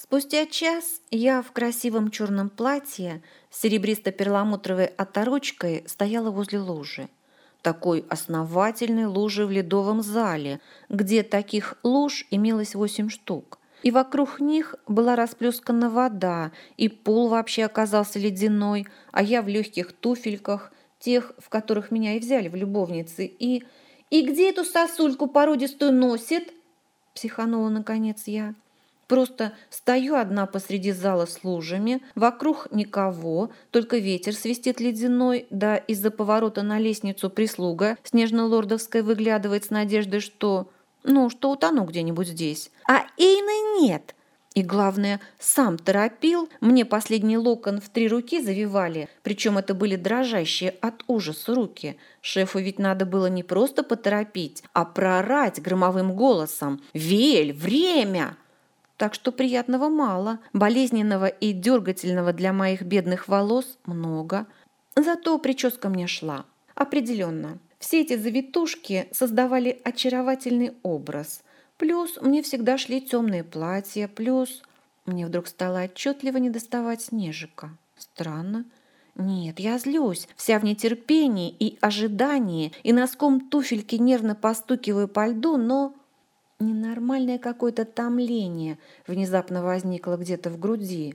Спустя час я в красивом черном платье с серебристо-перламутровой оторочкой стояла возле лужи. Такой основательной лужи в ледовом зале, где таких луж имелось восемь штук. И вокруг них была расплескана вода, и пол вообще оказался ледяной, а я в легких туфельках, тех, в которых меня и взяли в любовницы, и... «И где эту сосульку породистую носит?» – психанула наконец я. Просто стою одна посреди зала с лужами, вокруг никого, только ветер свистит ледяной, да из-за поворота на лестницу прислуга снежно-лордовская выглядывает с надеждой, что... Ну, что утону где-нибудь здесь. А Эйна нет. И главное, сам торопил, мне последний локон в три руки завивали, причем это были дрожащие от ужаса руки. Шефу ведь надо было не просто поторопить, а проорать громовым голосом «Вель, время!» Так что приятного мало, болезненного и дергательного для моих бедных волос много. Зато прическа мне шла. Определенно. Все эти завитушки создавали очаровательный образ. Плюс мне всегда шли темные платья, плюс мне вдруг стало отчетливо недоставать снежика. Странно. Нет, я злюсь, вся в нетерпении и ожидании, и носком туфельки нервно постукиваю по льду, но Ненормальное какое-то томление внезапно возникло где-то в груди.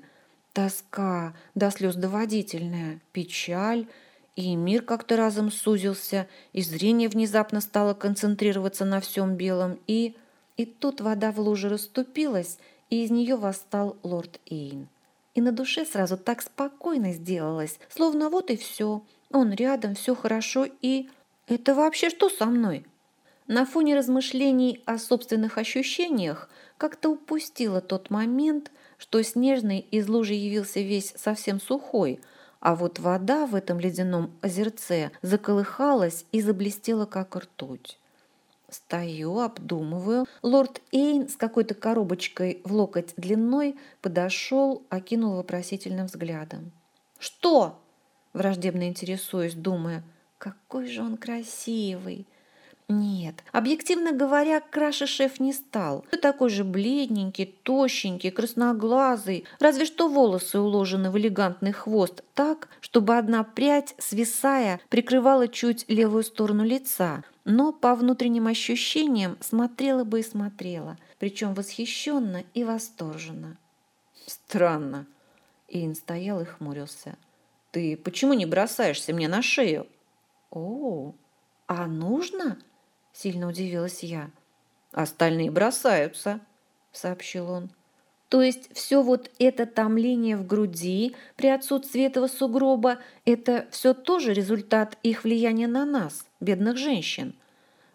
Тоска, до слез доводительная, печаль, и мир как-то разом сузился, и зрение внезапно стало концентрироваться на всем белом, и... И тут вода в луже расступилась, и из нее восстал лорд Эйн. И на душе сразу так спокойно сделалось, словно вот и все. Он рядом, все хорошо, и... Это вообще что со мной? На фоне размышлений о собственных ощущениях как-то упустила тот момент, что снежный из лужи явился весь совсем сухой, а вот вода в этом ледяном озерце заколыхалась и заблестела, как ртуть. Стою, обдумываю. Лорд Эйн с какой-то коробочкой в локоть длиной подошел, окинул вопросительным взглядом. «Что?» – враждебно интересуюсь, думая, «какой же он красивый!» Нет, объективно говоря, краше шеф не стал. Ты такой же бледненький, тощенький, красноглазый, разве что волосы уложены в элегантный хвост так, чтобы одна прядь, свисая, прикрывала чуть левую сторону лица, но по внутренним ощущениям смотрела бы и смотрела, причем восхищенно и восторженно. Странно. Иэн стоял и хмурился. Ты почему не бросаешься мне на шею? О, а нужно? Сильно удивилась я. Остальные бросаются, сообщил он. То есть все вот это томление в груди при отсутствии этого сугроба – это все тоже результат их влияния на нас, бедных женщин.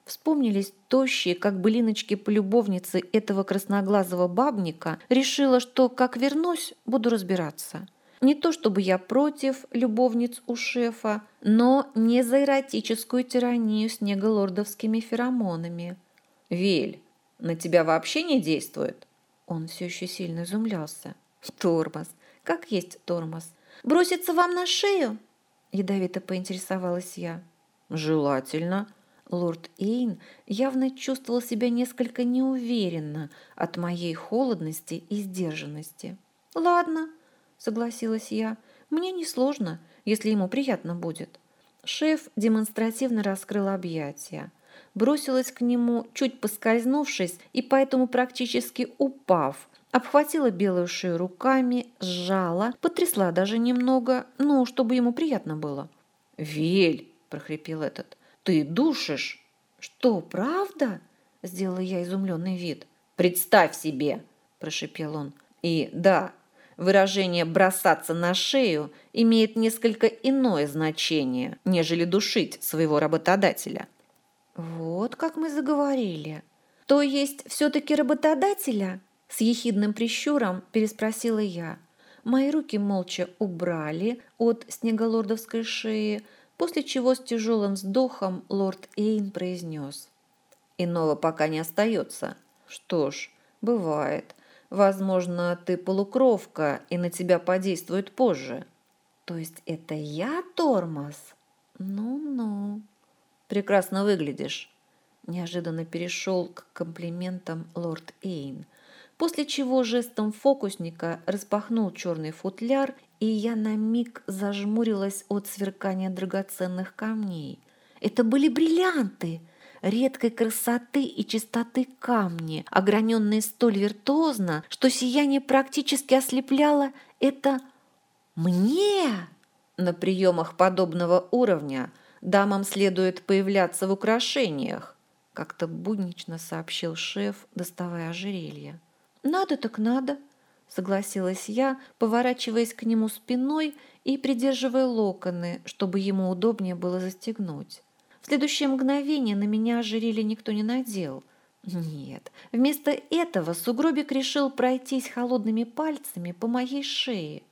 Вспомнились тощие, как былиночки-полюбовницы этого красноглазого бабника. Решила, что как вернусь, буду разбираться. Не то чтобы я против любовниц у шефа, но не за эротическую тиранию снеголордовскими феромонами. «Вель, на тебя вообще не действует?» Он все еще сильно изумлялся. «Тормоз. Как есть тормоз. Броситься вам на шею?» Ядовито поинтересовалась я. «Желательно». Лорд Эйн явно чувствовал себя несколько неуверенно от моей холодности и сдержанности. «Ладно», согласилась я. Мне несложно, если ему приятно будет. Шеф демонстративно раскрыл объятия. Бросилась к нему, чуть поскользнувшись и поэтому практически упав. Обхватила белую шею руками, сжала, потрясла даже немного, ну, чтобы ему приятно было. «Вель!» – прохрипел этот. «Ты душишь!» «Что, правда?» – сделала я изумленный вид. «Представь себе!» – прошипел он. «И да, Выражение «бросаться на шею» имеет несколько иное значение, нежели душить своего работодателя. Вот как мы заговорили. То есть все-таки работодателя? С ехидным прищуром переспросила я. Мои руки молча убрали от снеголордовской шеи, после чего с тяжелым вздохом лорд Эйн произнес. Иного пока не остается. Что ж, бывает. Возможно, ты полукровка, и на тебя подействует позже. То есть это я тормоз? Ну-ну. Прекрасно выглядишь. Неожиданно перешел к комплиментам лорд Эйн. после чего жестом фокусника распахнул черный футляр, и я на миг зажмурилась от сверкания драгоценных камней. Это были бриллианты! Редкой красоты и чистоты камни, ограненные столь виртуозно, что сияние практически ослепляло это мне. На приемах подобного уровня дамам следует появляться в украшениях, как-то буднично сообщил шеф, доставая ожерелье. «Надо так надо», — согласилась я, поворачиваясь к нему спиной и придерживая локоны, чтобы ему удобнее было застегнуть. Следующее мгновение на меня ожерелье никто не надел. Нет, вместо этого сугробик решил пройтись холодными пальцами по моей шее.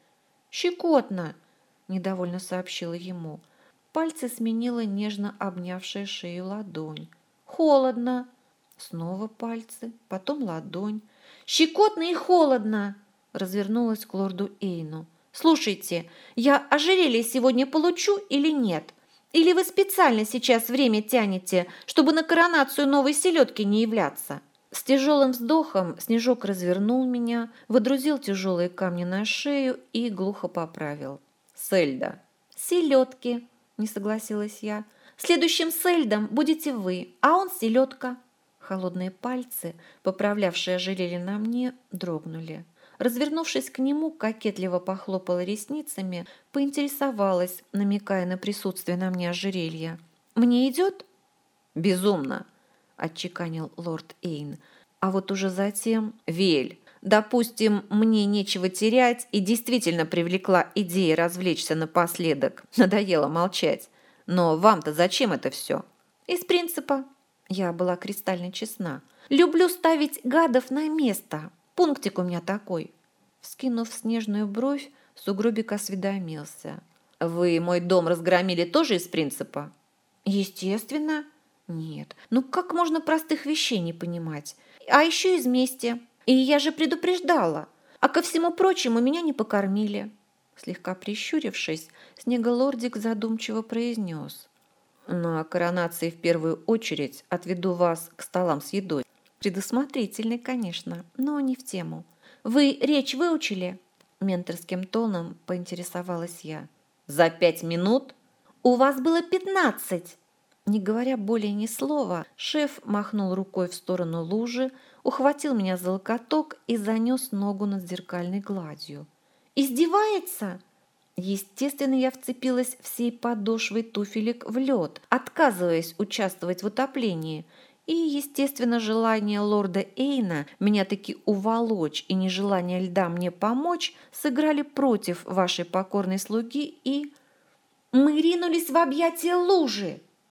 «Щекотно!» – недовольно сообщила ему. Пальцы сменила нежно обнявшая шею ладонь. «Холодно!» Снова пальцы, потом ладонь. «Щекотно и холодно!» Развернулась к лорду Эйну. «Слушайте, я ожерелье сегодня получу или нет? Или вы специально сейчас время тянете, чтобы на коронацию новой селедки не являться?» С тяжелым вздохом Снежок развернул меня, выдрузил тяжелые камни на шею и глухо поправил. «Сельда». «Селедки», — не согласилась я. «Следующим сельдом будете вы, а он селедка». Холодные пальцы, поправлявшие ожерелье на мне, дрогнули. Развернувшись к нему, кокетливо похлопала ресницами, поинтересовалась, намекая на присутствие на мне ожерелья. «Мне идет?» «Безумно!» – отчеканил лорд Эйн. А вот уже затем «Вель, допустим, мне нечего терять и действительно привлекла идея развлечься напоследок. Надоело молчать. Но вам-то зачем это все?» «Из принципа». Я была кристально честна. «Люблю ставить гадов на место. Пунктик у меня такой». Вскинув снежную бровь, сугробик осведомился. «Вы мой дом разгромили тоже из принципа?» «Естественно». «Нет, ну как можно простых вещей не понимать? А еще из мести. И я же предупреждала. А ко всему прочему меня не покормили». Слегка прищурившись, Снеголордик задумчиво произнес. «На коронации в первую очередь отведу вас к столам с едой. Предусмотрительный, конечно, но не в тему. Вы речь выучили?» Менторским тоном поинтересовалась я. «За пять минут?» «У вас было пятнадцать!» Не говоря более ни слова, шеф махнул рукой в сторону лужи, ухватил меня за локоток и занес ногу над зеркальной гладью. «Издевается?» Естественно, я вцепилась всей подошвой туфелек в лед, отказываясь участвовать в утоплении. И, естественно, желание лорда Эйна меня таки уволочь и нежелание льда мне помочь сыграли против вашей покорной слуги и... Мы ринулись в объятия лужи.